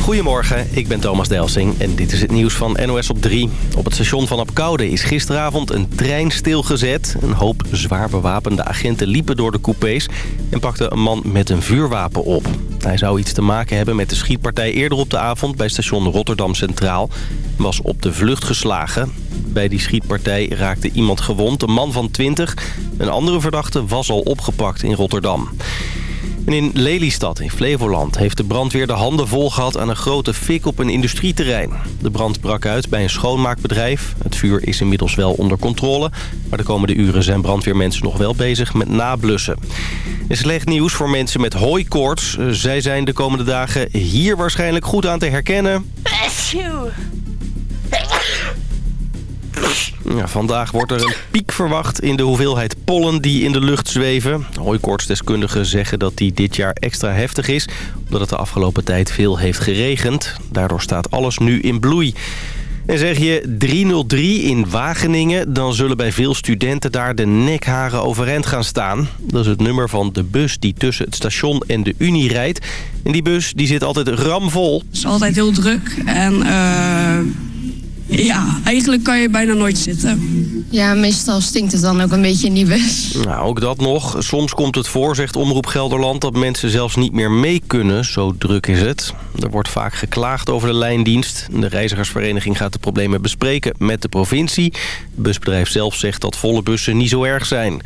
Goedemorgen, ik ben Thomas Delsing en dit is het nieuws van NOS op 3. Op het station van Apkoude is gisteravond een trein stilgezet. Een hoop zwaar bewapende agenten liepen door de coupés... en pakten een man met een vuurwapen op. Hij zou iets te maken hebben met de schietpartij eerder op de avond... bij station Rotterdam Centraal. Was op de vlucht geslagen. Bij die schietpartij raakte iemand gewond, een man van 20. Een andere verdachte was al opgepakt in Rotterdam. En in Lelystad in Flevoland heeft de brandweer de handen vol gehad aan een grote fik op een industrieterrein. De brand brak uit bij een schoonmaakbedrijf. Het vuur is inmiddels wel onder controle. Maar de komende uren zijn brandweermensen nog wel bezig met nablussen. Is slecht nieuws voor mensen met hooikoorts. Zij zijn de komende dagen hier waarschijnlijk goed aan te herkennen. Ja, vandaag wordt er een piek verwacht in de hoeveelheid pollen die in de lucht zweven. Hooikoortsdeskundigen zeggen dat die dit jaar extra heftig is... omdat het de afgelopen tijd veel heeft geregend. Daardoor staat alles nu in bloei. En zeg je 303 in Wageningen... dan zullen bij veel studenten daar de nekharen overeind gaan staan. Dat is het nummer van de bus die tussen het station en de Unie rijdt. En die bus die zit altijd ramvol. Het is altijd heel druk en... Uh ja, eigenlijk kan je bijna nooit zitten. Ja, meestal stinkt het dan ook een beetje in die bus. Nou, ook dat nog. Soms komt het voor, zegt Omroep Gelderland... dat mensen zelfs niet meer mee kunnen, zo druk is het. Er wordt vaak geklaagd over de lijndienst. De reizigersvereniging gaat de problemen bespreken met de provincie. Het busbedrijf zelf zegt dat volle bussen niet zo erg zijn.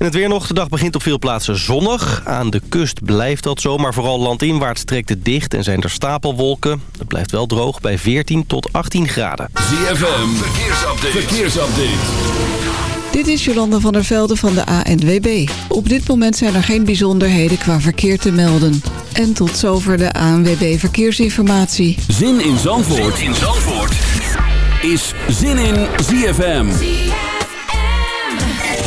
En het weer nog. De dag begint op veel plaatsen zonnig. Aan de kust blijft dat zo, maar vooral landinwaarts trekt het dicht en zijn er stapelwolken. Het blijft wel droog bij 14 tot 18 graden. ZFM, verkeersupdate. verkeersupdate. Dit is Jolanda van der Velde van de ANWB. Op dit moment zijn er geen bijzonderheden qua verkeer te melden. En tot zover de ANWB Verkeersinformatie. Zin in Zandvoort, zin in Zandvoort. is Zin in ZFM.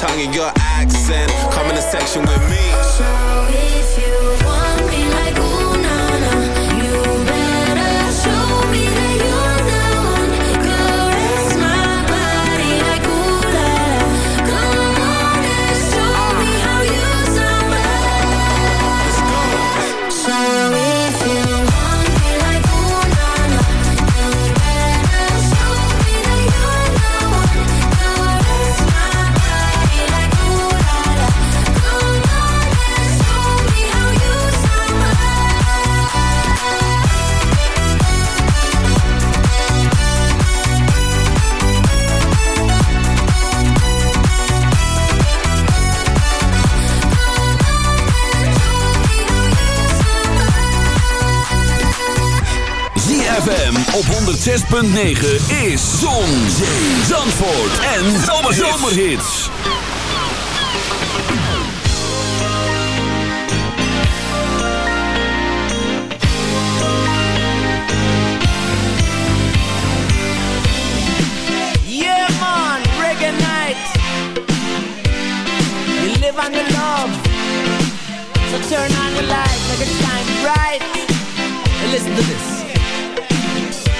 tongue your accent. Come in the section with me. Is Zon, Zandvoort en Zomerhits. Yeah man, reggae night. You live on the love. So turn on the light, make it shine bright. And listen to this.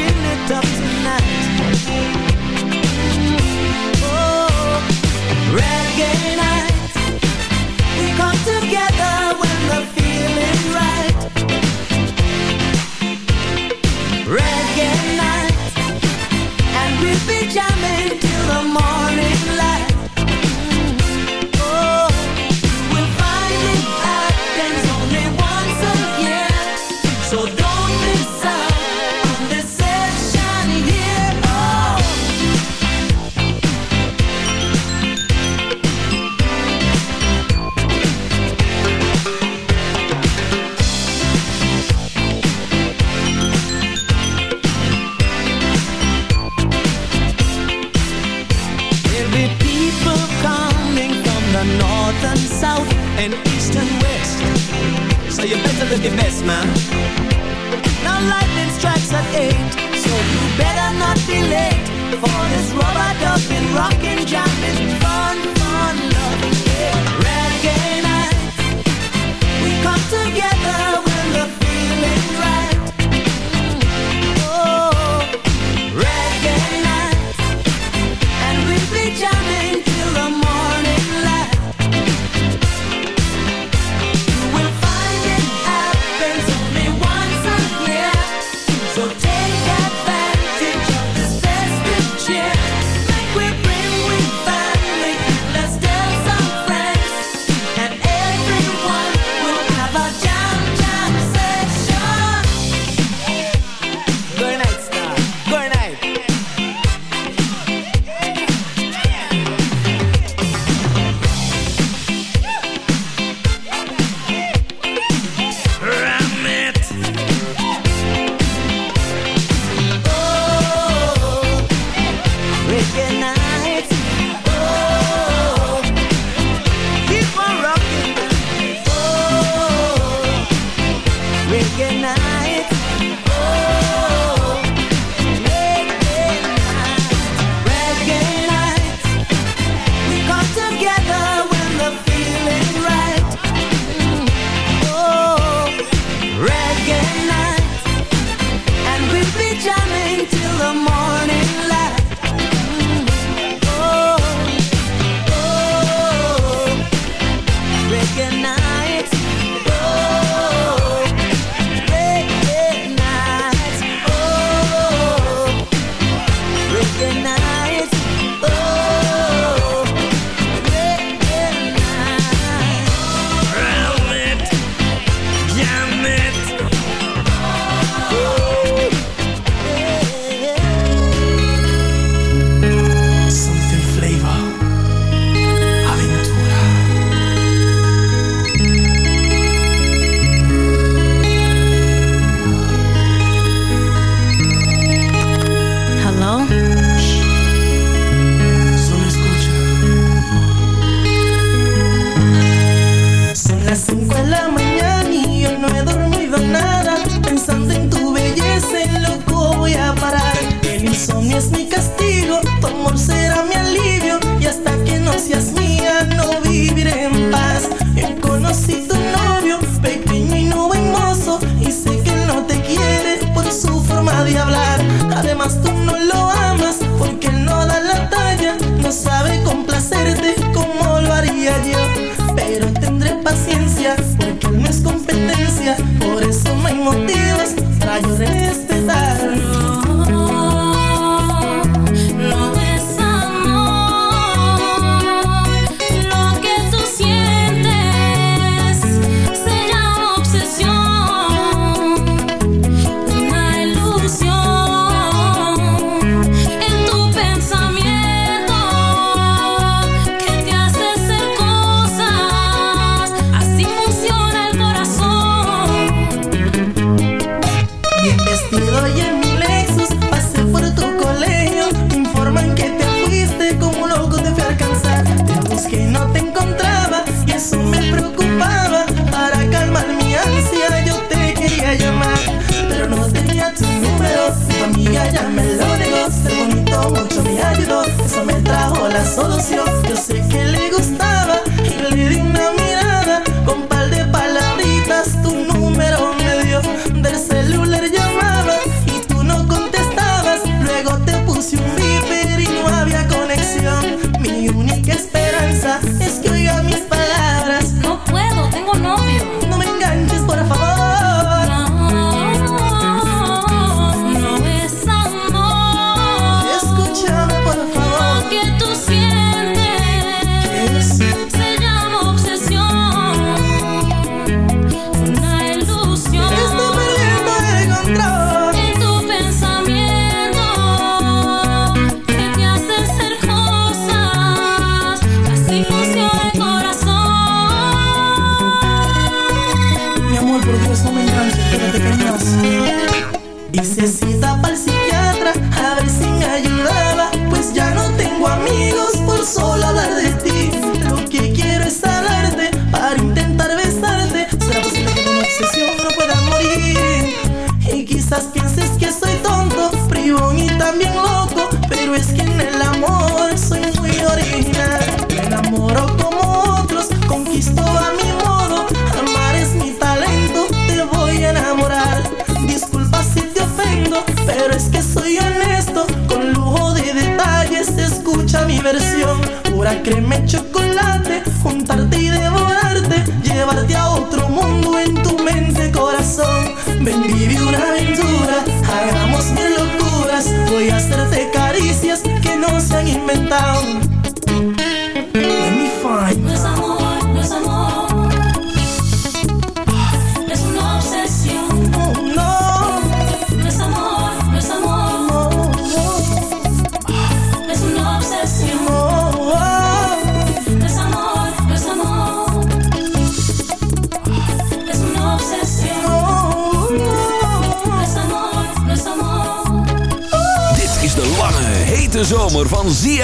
making it up tonight. Oh, reggae night. We come together when the feeling's right. Reggae night. And we'll be jamming till the morning.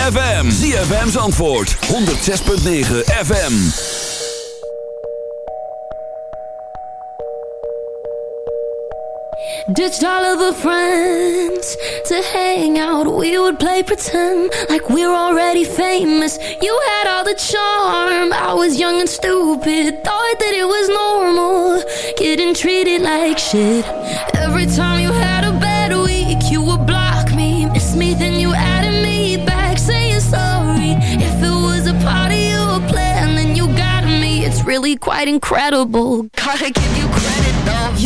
ZFM. ZFM's antwoord. 106.9 FM. Ditched all of our friends to hang out. We would play pretend like we were already famous. You had all the charm. I was young and stupid. Thought that it was normal. Getting treated like shit. Every time you really quite incredible. Gotta give you credit though.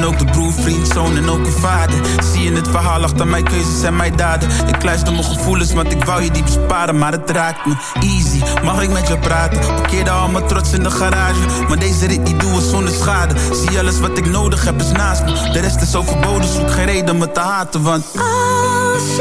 Je ook de broer, vriend, zoon en ook een vader. Zie je het verhaal achter mijn keuzes en mijn daden. Ik luister mijn gevoelens, want ik wou je diep sparen, maar het raakt me. Easy, mag ik met je praten? Parkeerde al mijn trots in de garage. Maar deze rit die doen we zonder schade. Zie alles wat ik nodig heb is naast me. De rest is overbodig, zoek geen reden me te haten, want... Als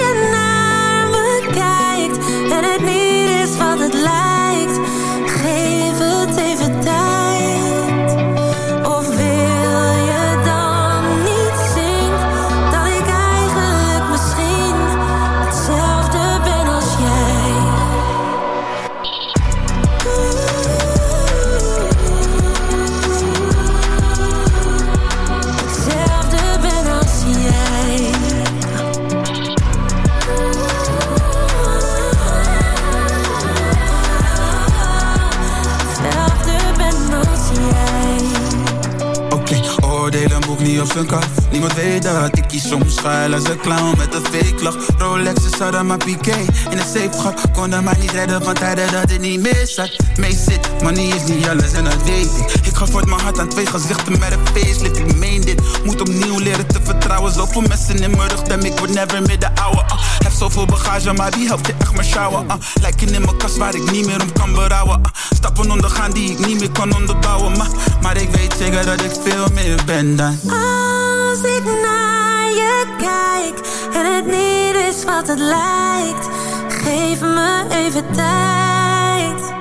op zijn. Niemand weet dat ik kies soms schuil als een clown met een fake lach. Rolexes hadden maar piqué in een safe gat. Konden mij niet redden van tijden dat het niet meer zat. Mee zit, money is niet alles en dat weet ik. Ik ga voor mijn hart aan twee gezichten met een facelift. Ik meen dit, moet opnieuw leren te vertrouwen. Zoveel messen in mijn rug, dem ik word never meer de ouwe. Uh. Heb zoveel bagage, maar wie helpt je maar sjouwen? Uh. Lijken in mijn kast waar ik niet meer om kan berouwen. Uh. Stappen ondergaan die ik niet meer kan onderbouwen. Maar, maar ik weet zeker dat ik veel meer ben dan. Als ik naar je kijk en het niet is wat het lijkt, geef me even tijd.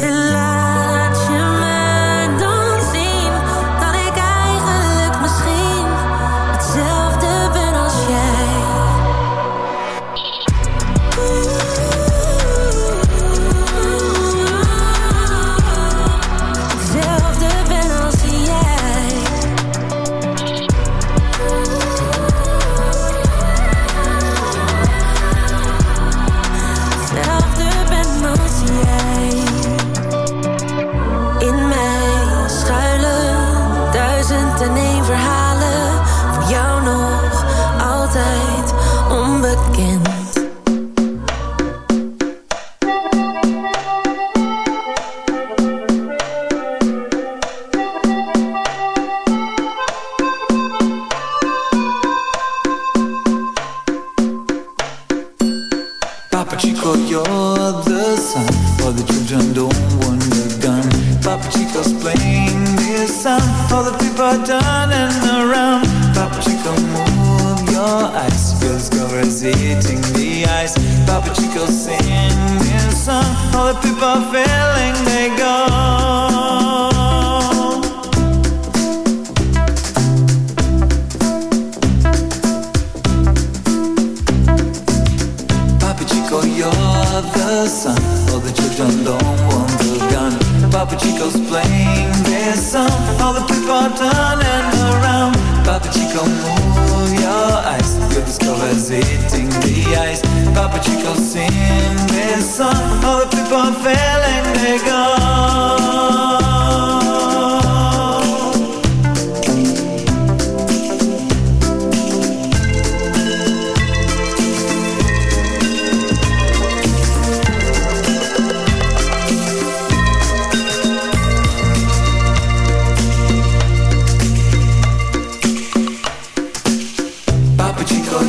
En laat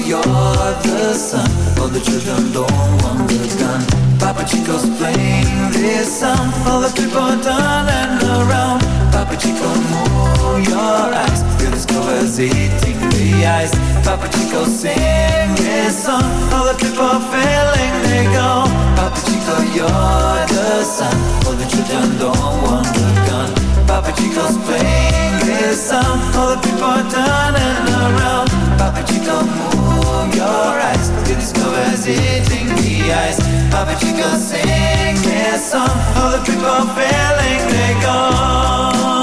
you're the sun. All the children don't want the gun. Papa Chico's playing this song. All the people turning around. Papa Chico, move your eyes. Your discover's eating the ice. Papa Chico, sing this song. All the people feeling they go. Papa Chico, you're the sun. All the children don't want the gun. Papa Chico's playing this song. All the people turning around. Papa Chico, move from your eyes. To discover as hitting the eyes I bet you could sing this song. All the people feeling they're gone.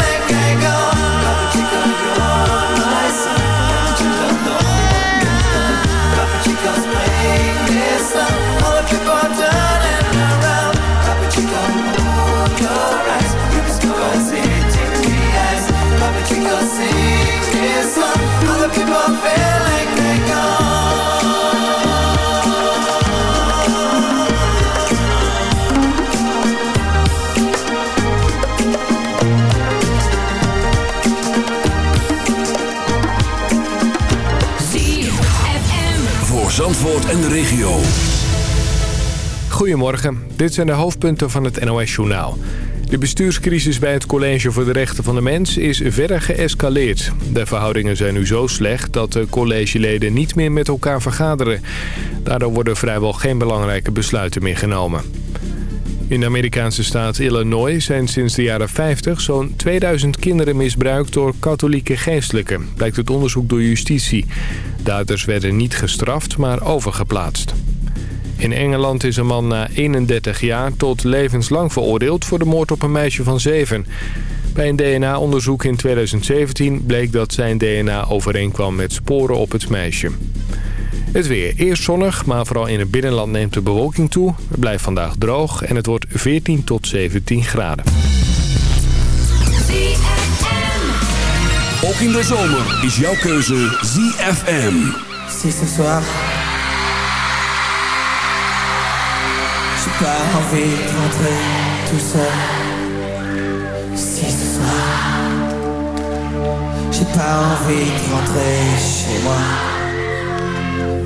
en de regio. Goedemorgen, dit zijn de hoofdpunten van het NOS-journaal. De bestuurscrisis bij het College voor de Rechten van de Mens is verder geëscaleerd. De verhoudingen zijn nu zo slecht dat de collegeleden niet meer met elkaar vergaderen. Daardoor worden vrijwel geen belangrijke besluiten meer genomen. In de Amerikaanse staat Illinois zijn sinds de jaren 50 zo'n 2000 kinderen misbruikt door katholieke geestelijken, blijkt het onderzoek door justitie. Daders werden niet gestraft, maar overgeplaatst. In Engeland is een man na 31 jaar tot levenslang veroordeeld voor de moord op een meisje van 7. Bij een DNA-onderzoek in 2017 bleek dat zijn DNA overeenkwam met sporen op het meisje. Het weer. Eerst zonnig, maar vooral in het binnenland neemt de bewolking toe. Het blijft vandaag droog en het wordt 14 tot 17 graden. Ook in de zomer is jouw keuze ZFM. Si ce soir J'ai pas envie de rentrer tout seul Si ce soir J'ai pas envie de rentrer chez moi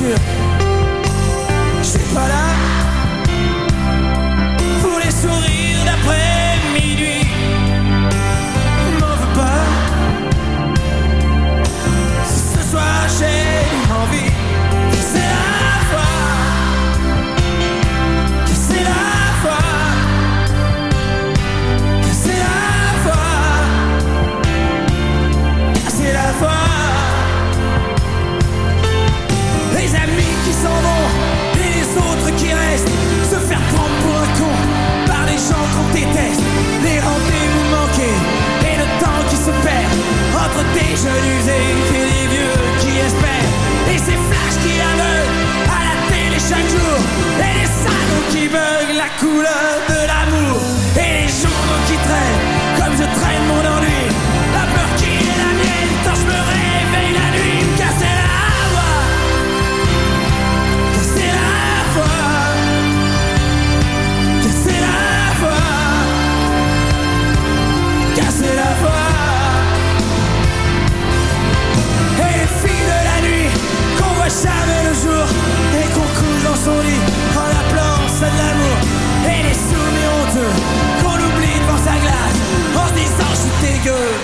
Yeah. Jeunes usés et des vieux qui espèrent. Et ces flashs qui aveuglent à la télé chaque jour. Et les salauds qui beuglent la couleur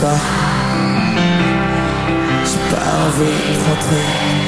J'ai pas envie de rentrer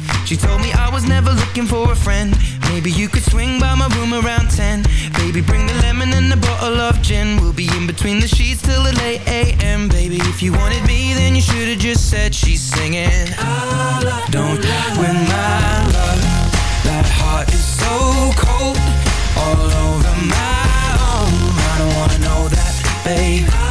She told me I was never looking for a friend. Maybe you could swing by my room around 10. Baby, bring the lemon and a bottle of gin. We'll be in between the sheets till the late AM. Baby, if you wanted me, then you should have just said she's singing. Don't win my love. That heart is so cold. All over my own. I don't wanna know that, babe.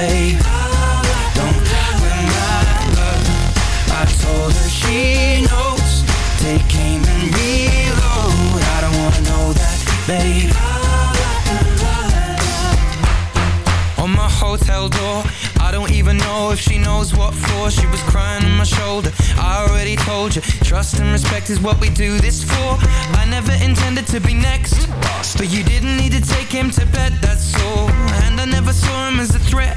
Don't. I told her she knows. Take aim and reload. I don't wanna know that, babe. On my hotel door, I don't even know if she knows what for. She was crying on my shoulder. I already told you, trust and respect is what we do this for. I never intended to be next, but you didn't need to take him to bed, that's all. And I never saw him as a threat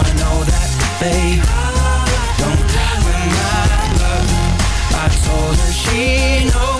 wanna know that, babe. Don't die with my love. I told her she knows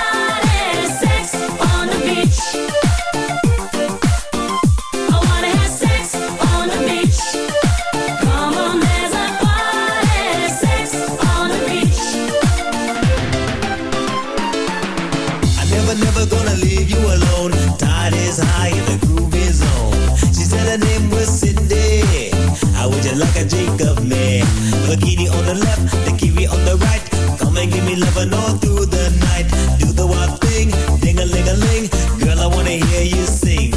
Tide high and the groove is on. She said her name was Cindy. How would you like a drink of me? Bikini on the left, the kiwi on the right. Come and give me loving all through the night. Do the wild thing, ding a ling a ling. Girl, I wanna hear you sing.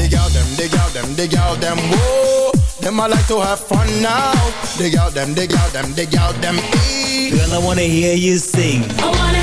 Dig out them, dig out them, dig out them, whoa. Them I like to have fun now. Dig out them, dig out them, dig out them. Girl, I wanna hear you sing. I wanna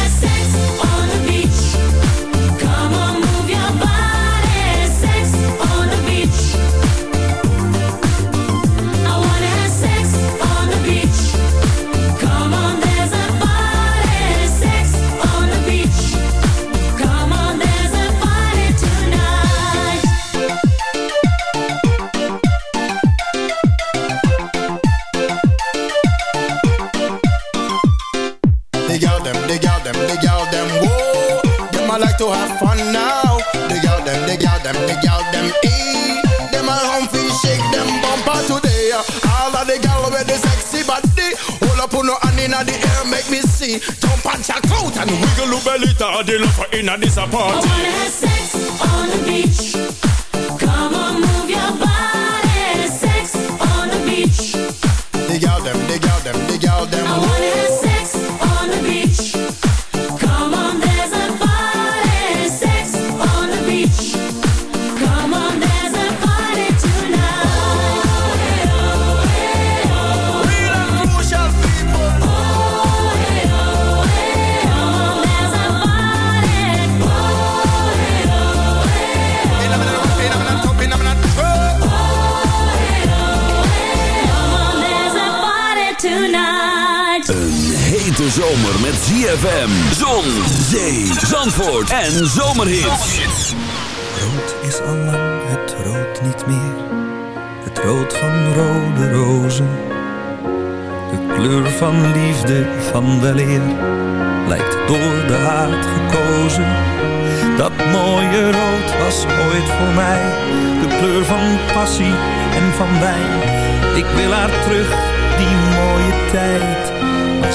see. Jump and check out and wiggle your belly to the love inna this a I party. wanna have sex on the beach. Come on, move your body. Sex on the beach. Dig out them, dig out them, dig out them, I wanna whoa. have Een hete zomer met ZFM, zon, zee, zandvoort en zomerhits. Rood is al lang het rood niet meer. Het rood van rode rozen. De kleur van liefde, van weleer. Lijkt door de haat gekozen. Dat mooie rood was ooit voor mij. De kleur van passie en van wijn. Ik wil haar terug, die mooie tijd.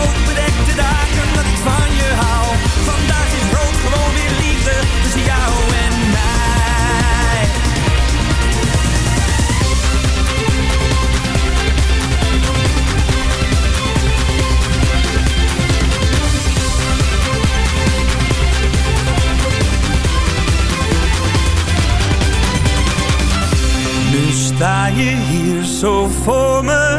Schreeuw van de rood bedekte dagen dat ik van je hou. Vandaag is rood gewoon weer liefde tussen jou en mij. Nu sta je hier zo voor me.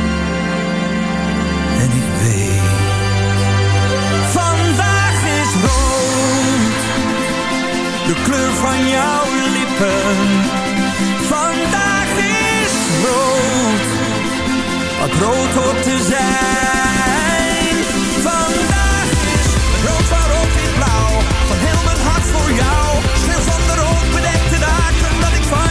de kleur van jouw lippen. Vandaag is rood, wat rood hoort te zijn. Vandaag is rood van rood wit blauw, van heel mijn hart voor jou. Schreeuw van de rood bedekte dagen dat ik van